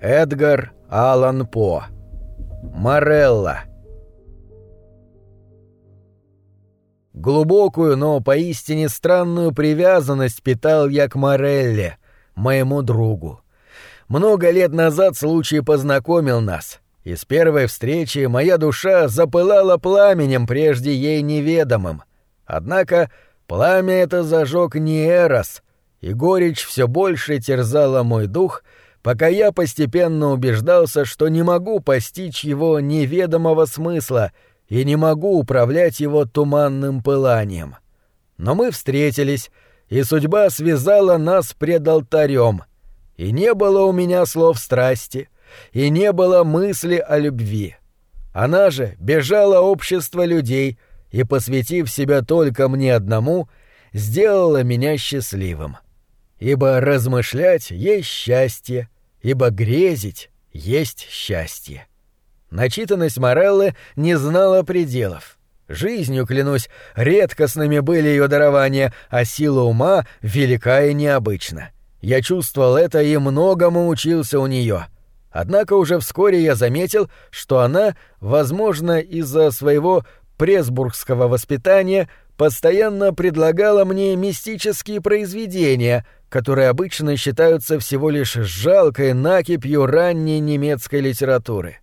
Эдгар Аллан По. Морелла. Глубокую, но поистине странную привязанность питал я к Морелле, моему другу. Много лет назад случай познакомил нас, и с первой встречи моя душа запылала пламенем прежде ей неведомым. Однако пламя это зажег не Эрос, и горечь все больше терзала мой дух — пока я постепенно убеждался, что не могу постичь его неведомого смысла и не могу управлять его туманным пыланием. Но мы встретились, и судьба связала нас пред алтарем, и не было у меня слов страсти, и не было мысли о любви. Она же бежала общество людей и, посвятив себя только мне одному, сделала меня счастливым. Ибо размышлять есть счастье, ибо грезить есть счастье. Начитанность Мореллы не знала пределов. Жизнью, клянусь, редкостными были ее дарования, а сила ума велика и необычна. Я чувствовал это и многому учился у нее. Однако уже вскоре я заметил, что она, возможно, из-за своего пресбургского воспитания, постоянно предлагала мне мистические произведения, которые обычно считаются всего лишь жалкой накипью ранней немецкой литературы.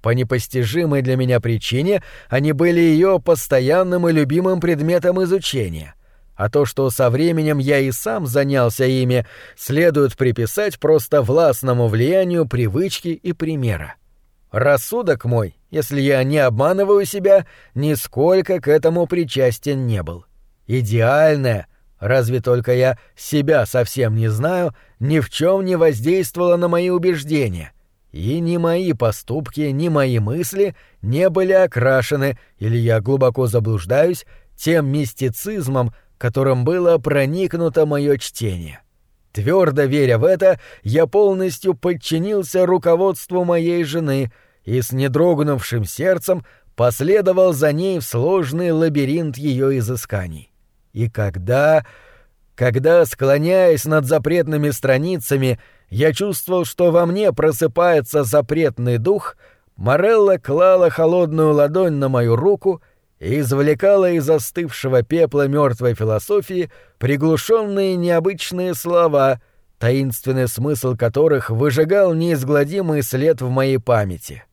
По непостижимой для меня причине они были ее постоянным и любимым предметом изучения, а то, что со временем я и сам занялся ими, следует приписать просто властному влиянию привычки и примера. Рассудок мой, если я не обманываю себя, нисколько к этому причастен не был. Идеальная, Разве только я себя совсем не знаю, ни в чем не воздействовала на мои убеждения. И ни мои поступки, ни мои мысли не были окрашены, или я глубоко заблуждаюсь, тем мистицизмом, которым было проникнуто мое чтение. Твердо веря в это, я полностью подчинился руководству моей жены и с недрогнувшим сердцем последовал за ней в сложный лабиринт ее изысканий. И когда... Когда, склоняясь над запретными страницами, я чувствовал, что во мне просыпается запретный дух, Морелла клала холодную ладонь на мою руку и извлекала из застывшего пепла мертвой философии приглушенные необычные слова, таинственный смысл которых выжигал неизгладимый след в моей памяти.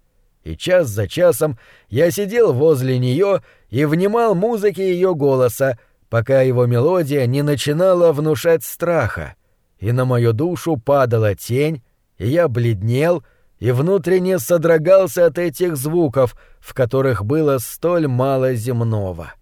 И час за часом я сидел возле нее и внимал музыке ее голоса, пока его мелодия не начинала внушать страха, и на мою душу падала тень, и я бледнел и внутренне содрогался от этих звуков, в которых было столь мало земного.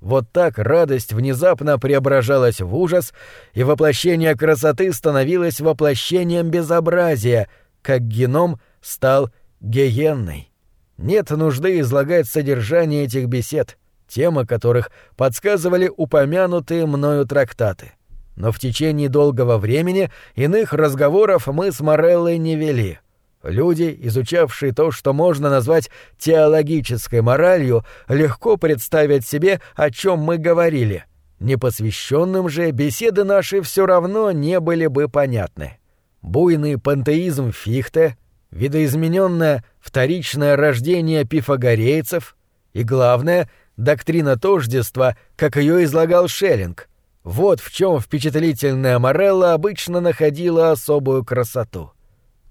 Вот так радость внезапно преображалась в ужас, и воплощение красоты становилось воплощением безобразия, как геном стал гиенной. Нет нужды излагать содержание этих бесед темы которых подсказывали упомянутые мною трактаты. Но в течение долгого времени иных разговоров мы с Мореллой не вели. Люди, изучавшие то, что можно назвать теологической моралью, легко представят себе, о чем мы говорили. Непосвященным же беседы наши все равно не были бы понятны. Буйный пантеизм Фихте, видоизмененное вторичное рождение пифагорейцев и, главное, доктрина тождества, как ее излагал Шеллинг. Вот в чем впечатлительная Морелла обычно находила особую красоту.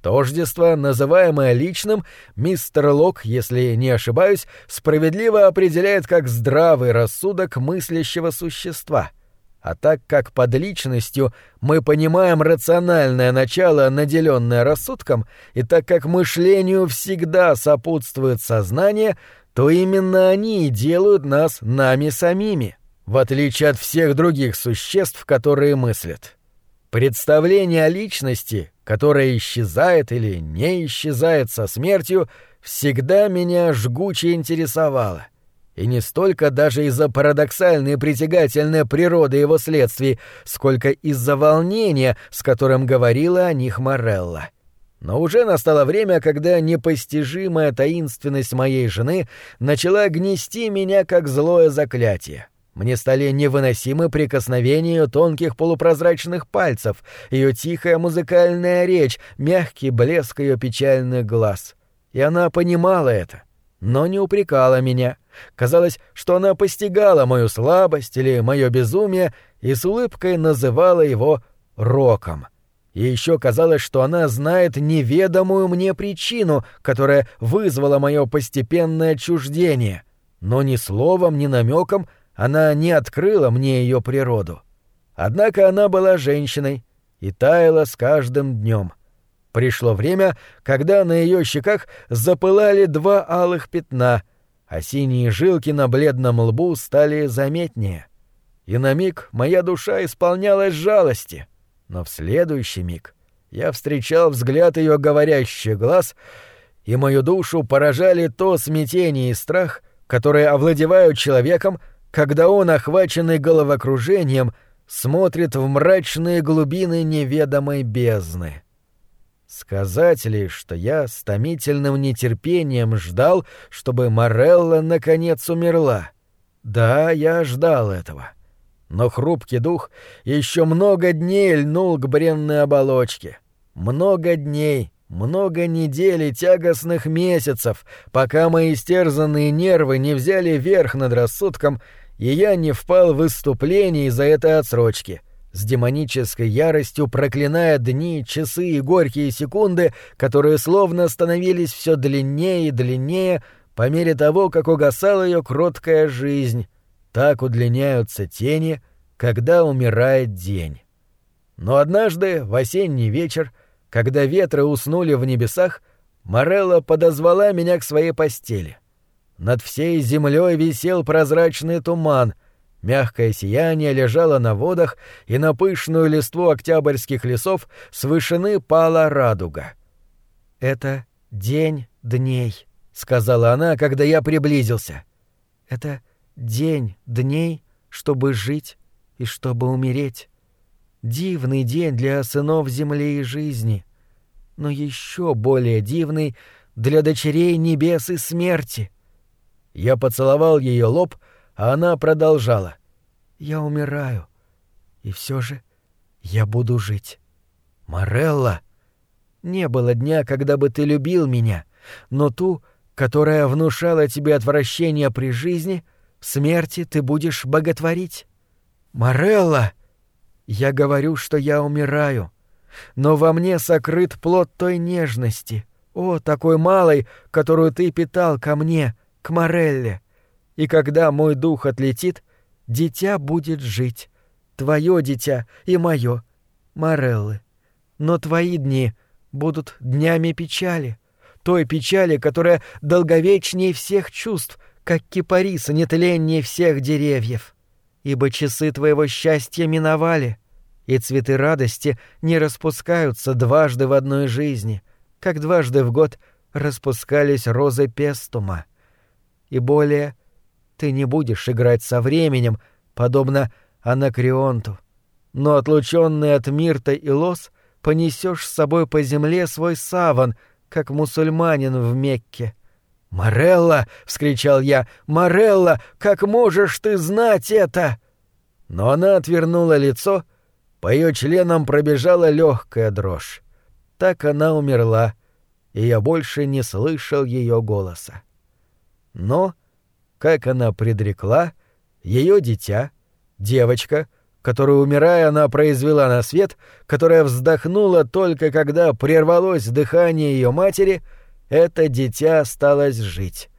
Тождество, называемое личным, мистер Лок, если не ошибаюсь, справедливо определяет как здравый рассудок мыслящего существа. А так как под личностью мы понимаем рациональное начало, наделенное рассудком, и так как мышлению всегда сопутствует сознание, то именно они и делают нас нами самими, в отличие от всех других существ, которые мыслят. Представление о личности, которая исчезает или не исчезает со смертью, всегда меня жгуче интересовало. И не столько даже из-за парадоксальной притягательной природы его следствий, сколько из-за волнения, с которым говорила о них Морелла. Но уже настало время, когда непостижимая таинственность моей жены начала гнести меня как злое заклятие. Мне стали невыносимы прикосновения тонких полупрозрачных пальцев, ее тихая музыкальная речь, мягкий блеск ее печальных глаз. И она понимала это, но не упрекала меня. Казалось, что она постигала мою слабость или мое безумие и с улыбкой называла его роком. И еще казалось, что она знает неведомую мне причину, которая вызвала мое постепенное отчуждение. Но ни словом, ни намеком она не открыла мне ее природу. Однако она была женщиной и таяла с каждым днем. Пришло время, когда на ее щеках запылали два алых пятна, а синие жилки на бледном лбу стали заметнее. И на миг моя душа исполнялась жалости, но в следующий миг я встречал взгляд ее говорящих глаз, и мою душу поражали то смятение и страх, которые овладевают человеком, когда он, охваченный головокружением, смотрит в мрачные глубины неведомой бездны. Сказать ли, что я с томительным нетерпением ждал, чтобы Морелла наконец умерла? Да, я ждал этого. Но хрупкий дух еще много дней льнул к бренной оболочке. Много дней, много недель и тягостных месяцев, пока мои истерзанные нервы не взяли верх над рассудком — и я не впал в выступление из-за этой отсрочки, с демонической яростью проклиная дни, часы и горькие секунды, которые словно становились все длиннее и длиннее по мере того, как угасала ее кроткая жизнь. Так удлиняются тени, когда умирает день. Но однажды, в осенний вечер, когда ветры уснули в небесах, Морелла подозвала меня к своей постели — над всей землей висел прозрачный туман, мягкое сияние лежало на водах, и на пышную листву октябрьских лесов с вышины пала радуга. «Это день дней», — сказала она, когда я приблизился. «Это день дней, чтобы жить и чтобы умереть. Дивный день для сынов земли и жизни, но еще более дивный для дочерей небес и смерти». Я поцеловал ее лоб, а она продолжала. «Я умираю. И все же я буду жить. Морелла, не было дня, когда бы ты любил меня, но ту, которая внушала тебе отвращение при жизни, смерти ты будешь боготворить. Морелла, я говорю, что я умираю, но во мне сокрыт плод той нежности, о, такой малой, которую ты питал ко мне, — к Морелле. И когда мой дух отлетит, дитя будет жить. Твое дитя и мое, Мореллы. Но твои дни будут днями печали. Той печали, которая долговечнее всех чувств, как кипариса нетленнее всех деревьев. Ибо часы твоего счастья миновали, и цветы радости не распускаются дважды в одной жизни, как дважды в год распускались розы пестума и более ты не будешь играть со временем, подобно Анакреонту, но отлученный от Мирта и Лос понесешь с собой по земле свой саван, как мусульманин в Мекке. «Морелла!» — вскричал я. «Морелла! Как можешь ты знать это?» Но она отвернула лицо, по ее членам пробежала легкая дрожь. Так она умерла, и я больше не слышал ее голоса. Но, как она предрекла, ее дитя, девочка, которую, умирая, она произвела на свет, которая вздохнула только когда прервалось дыхание ее матери, это дитя осталось жить.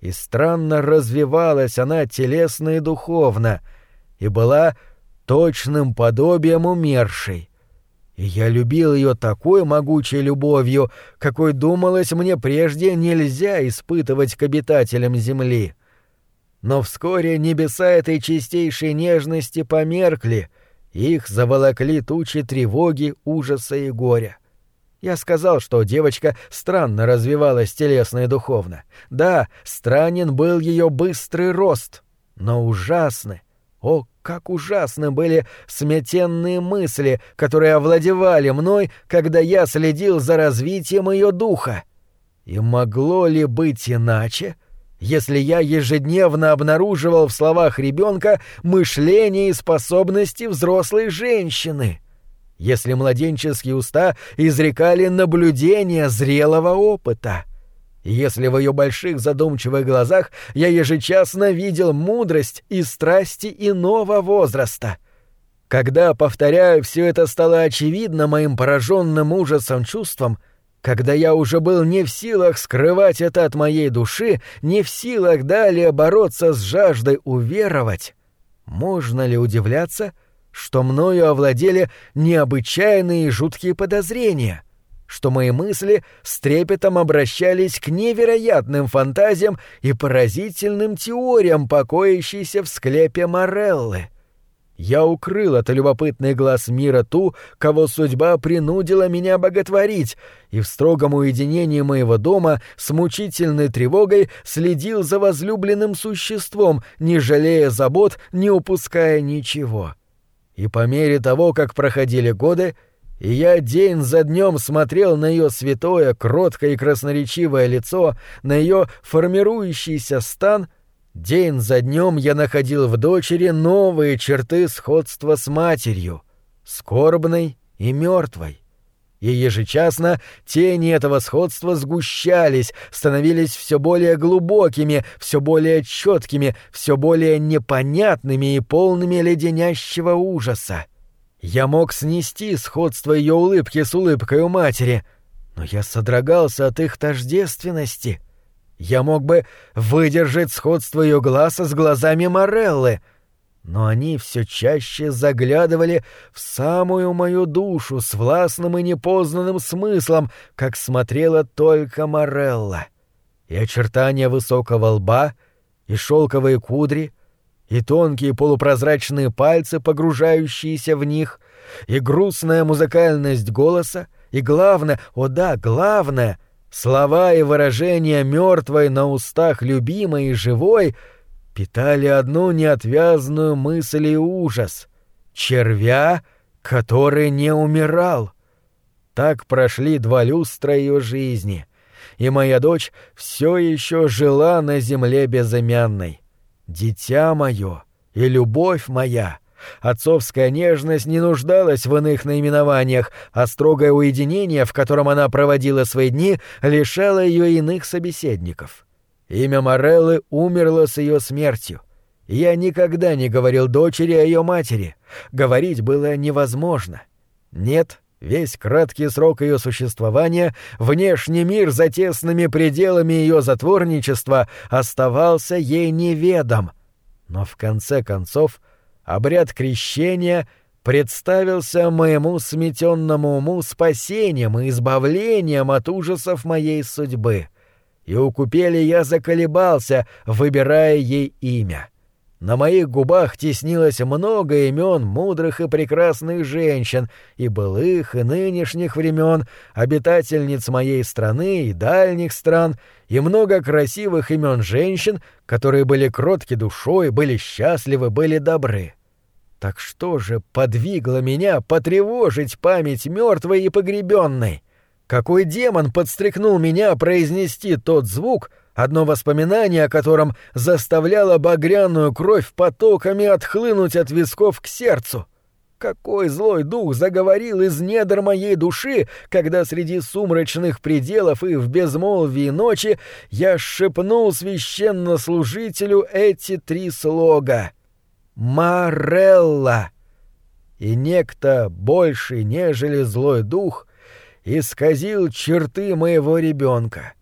И странно развивалась она телесно и духовно, и была точным подобием умершей. И я любил ее такой могучей любовью, какой думалось мне прежде нельзя испытывать к обитателям земли. Но вскоре небеса этой чистейшей нежности померкли, их заволокли тучи тревоги, ужаса и горя. Я сказал, что девочка странно развивалась телесно и духовно. Да, странен был ее быстрый рост, но ужасны, о, как ужасны были смятенные мысли, которые овладевали мной, когда я следил за развитием ее духа. И могло ли быть иначе, если я ежедневно обнаруживал в словах ребенка мышление и способности взрослой женщины? Если младенческие уста изрекали наблюдения зрелого опыта? Если в ее больших задумчивых глазах я ежечасно видел мудрость и страсти иного возраста? Когда, повторяю, все это стало очевидно моим пораженным ужасом чувством — когда я уже был не в силах скрывать это от моей души, не в силах далее бороться с жаждой уверовать, можно ли удивляться, что мною овладели необычайные жуткие подозрения, что мои мысли с трепетом обращались к невероятным фантазиям и поразительным теориям, покоящейся в склепе Мореллы? Я укрыл от любопытный глаз мира ту, кого судьба принудила меня боготворить, и в строгом уединении моего дома с мучительной тревогой следил за возлюбленным существом, не жалея забот, не упуская ничего. И по мере того, как проходили годы, и я день за днем смотрел на ее святое, кроткое и красноречивое лицо, на ее формирующийся стан — День за днем я находил в дочери новые черты сходства с матерью, скорбной и мертвой. И ежечасно тени этого сходства сгущались, становились все более глубокими, все более четкими, все более непонятными и полными леденящего ужаса. Я мог снести сходство ее улыбки с улыбкой у матери, но я содрогался от их тождественности — я мог бы выдержать сходство ее глаза с глазами Мореллы, но они все чаще заглядывали в самую мою душу с властным и непознанным смыслом, как смотрела только Морелла. И очертания высокого лба, и шелковые кудри, и тонкие полупрозрачные пальцы, погружающиеся в них, и грустная музыкальность голоса, и главное, о да, главное — Слова и выражения мертвой на устах любимой и живой питали одну неотвязную мысль и ужас — червя, который не умирал. Так прошли два люстра ее жизни, и моя дочь все еще жила на земле безымянной. Дитя мое и любовь моя — Отцовская нежность не нуждалась в иных наименованиях, а строгое уединение, в котором она проводила свои дни, лишало ее иных собеседников. Имя Мореллы умерло с ее смертью. Я никогда не говорил дочери о ее матери. Говорить было невозможно. Нет, весь краткий срок ее существования, внешний мир за тесными пределами ее затворничества оставался ей неведом. Но в конце концов — обряд крещения представился моему сметенному уму спасением и избавлением от ужасов моей судьбы. И у купели я заколебался, выбирая ей имя. На моих губах теснилось много имен мудрых и прекрасных женщин, и былых, и нынешних времен, обитательниц моей страны и дальних стран, и много красивых имен женщин, которые были кротки душой, были счастливы, были добры. Так что же подвигло меня потревожить память мертвой и погребенной? Какой демон подстрекнул меня произнести тот звук, одно воспоминание о котором заставляло багряную кровь потоками отхлынуть от висков к сердцу? Какой злой дух заговорил из недр моей души, когда среди сумрачных пределов и в безмолвии ночи я шепнул священнослужителю эти три слога — Марелла! И некто, больший, нежели злой дух, исказил черты моего ребенка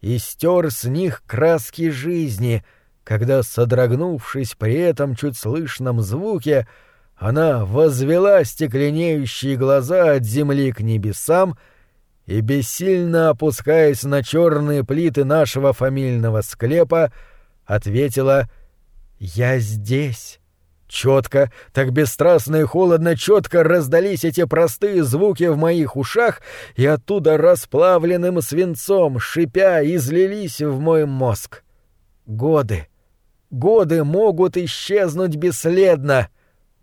и стер с них краски жизни, когда, содрогнувшись при этом чуть слышном звуке, она возвела стекленеющие глаза от земли к небесам и, бессильно опускаясь на черные плиты нашего фамильного склепа, ответила «Я здесь». Четко, так бесстрастно и холодно четко раздались эти простые звуки в моих ушах, и оттуда расплавленным свинцом, шипя, излились в мой мозг. Годы. Годы могут исчезнуть бесследно,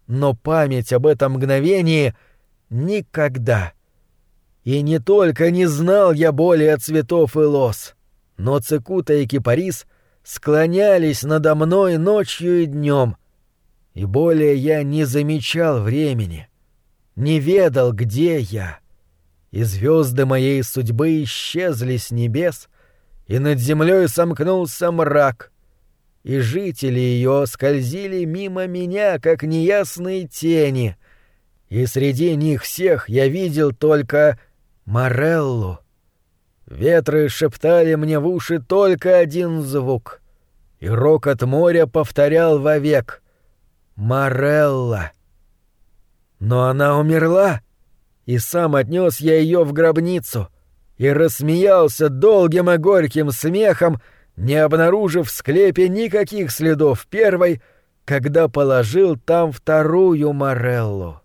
но память об этом мгновении никогда. И не только не знал я более цветов и лос, но цикута и кипарис — склонялись надо мной ночью и днем, и более я не замечал времени, не ведал, где я, и звезды моей судьбы исчезли с небес, и над землей сомкнулся мрак, и жители ее скользили мимо меня, как неясные тени, и среди них всех я видел только Мореллу. Ветры шептали мне в уши только один звук, и рокот моря повторял вовек «Морелла». Но она умерла, и сам отнес я ее в гробницу и рассмеялся долгим и горьким смехом, не обнаружив в склепе никаких следов первой, когда положил там вторую Мореллу.